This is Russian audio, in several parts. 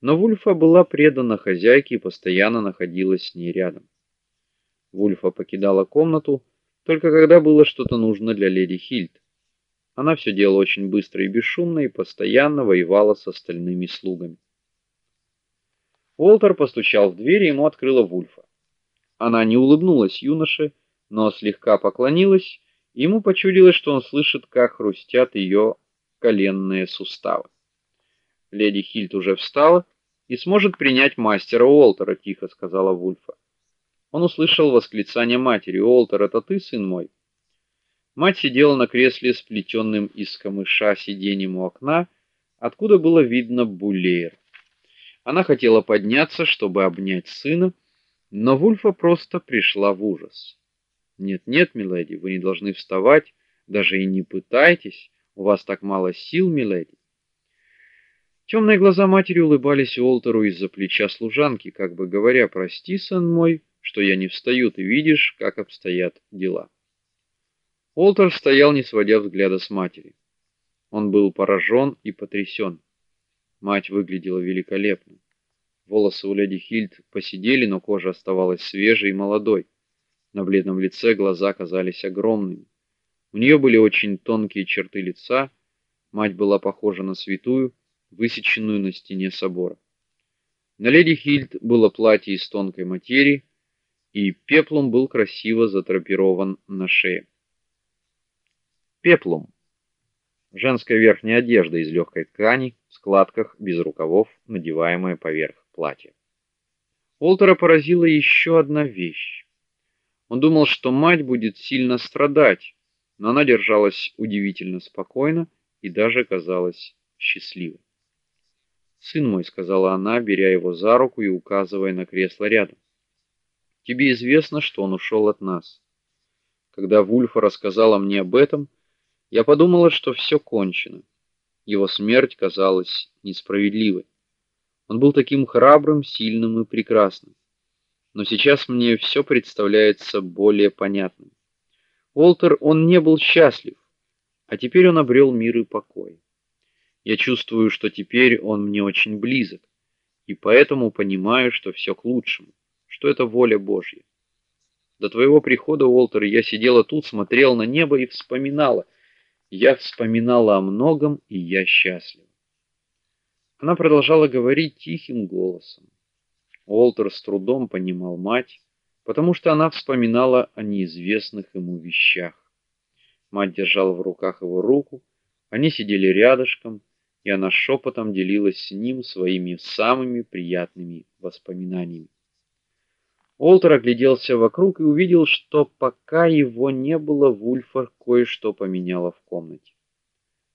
Но Вульфа была предана хозяйке и постоянно находилась с ней рядом. Вульфа покидала комнату только когда было что-то нужно для леди Хильд. Она все делала очень быстро и бесшумно и постоянно воевала с остальными слугами. Уолтер постучал в дверь, и ему открыла Вульфа. Она не улыбнулась юноше, но слегка поклонилась, и ему почудилось, что он слышит, как хрустят ее коленные суставы. Леди Хильд уже встала и сможет принять мастера Уолтера, тихо сказала Вульфа. Он услышал восклицание матери: "Олтер, это ты, сын мой?" Мать сидела на кресле с плетеным из камыша сиденьем у окна, откуда было видно Булейр. Она хотела подняться, чтобы обнять сына, но Вульфа просто пришла в ужас. "Нет, нет, миледи, вы не должны вставать, даже и не пытайтесь. У вас так мало сил, миледи". Темные глаза матери улыбались Олтеру из-за плеча служанки, как бы говоря: "Прости, сын мой, что я не встаю, ты видишь, как обстоят дела. Олтер стоял, не сводя взгляда с матери. Он был поражен и потрясен. Мать выглядела великолепно. Волосы у леди Хильд поседели, но кожа оставалась свежей и молодой. На бледном лице глаза казались огромными. У нее были очень тонкие черты лица. Мать была похожа на святую, высеченную на стене собора. На леди Хильд было платье из тонкой материи, и пеплом был красиво задрапирован на шее. Пеплом женская верхняя одежда из легкой ткани, в складках, без рукавов, надеваемая поверх платья. Олтера поразила еще одна вещь. Он думал, что мать будет сильно страдать, но она держалась удивительно спокойно и даже казалась счастливой. "Сын мой", сказала она, беря его за руку и указывая на кресло рядом. Тебе известно, что он ушел от нас. Когда Вульфа рассказала мне об этом, я подумала, что все кончено. Его смерть казалась несправедливой. Он был таким храбрым, сильным и прекрасным. Но сейчас мне все представляется более понятным. Уолтер, он не был счастлив, а теперь он обрел мир и покой. Я чувствую, что теперь он мне очень близок, и поэтому понимаю, что все к лучшему что это воля Божья. До твоего прихода, Уолтер, я сидела тут, смотрела на небо и вспоминала. Я вспоминала о многом, и я счастлива. Она продолжала говорить тихим голосом. Уолтер с трудом понимал мать, потому что она вспоминала о неизвестных ему вещах. Мать держала в руках его руку, они сидели рядышком, и она шепотом делилась с ним своими самыми приятными воспоминаниями. Олтер огляделся вокруг и увидел, что пока его не было, Вульфа кое-что поменяло в комнате.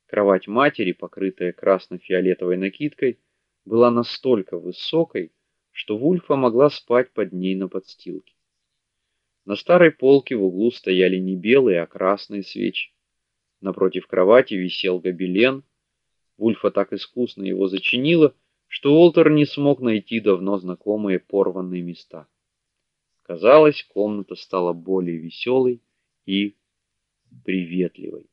Кровать матери, покрытая красно-фиолетовой накидкой, была настолько высокой, что Вульфа могла спать под ней на подстилке. На старой полке в углу стояли не белые, а красные свечи. Напротив кровати висел гобелен. Вульфа так искусно его зачинила, что Олтер не смог найти давно знакомые порванные места. Казалось, комната стала более веселой и приветливой.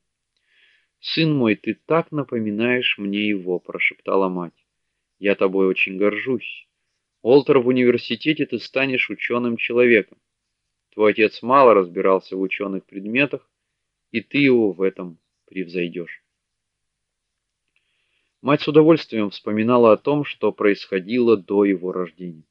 Сын мой, ты так напоминаешь мне его, прошептала мать. Я тобой очень горжусь. Олтер в университете ты станешь ученым человеком. Твой отец мало разбирался в ученых предметах, и ты его в этом превзойдешь. Мать с удовольствием вспоминала о том, что происходило до его рождения.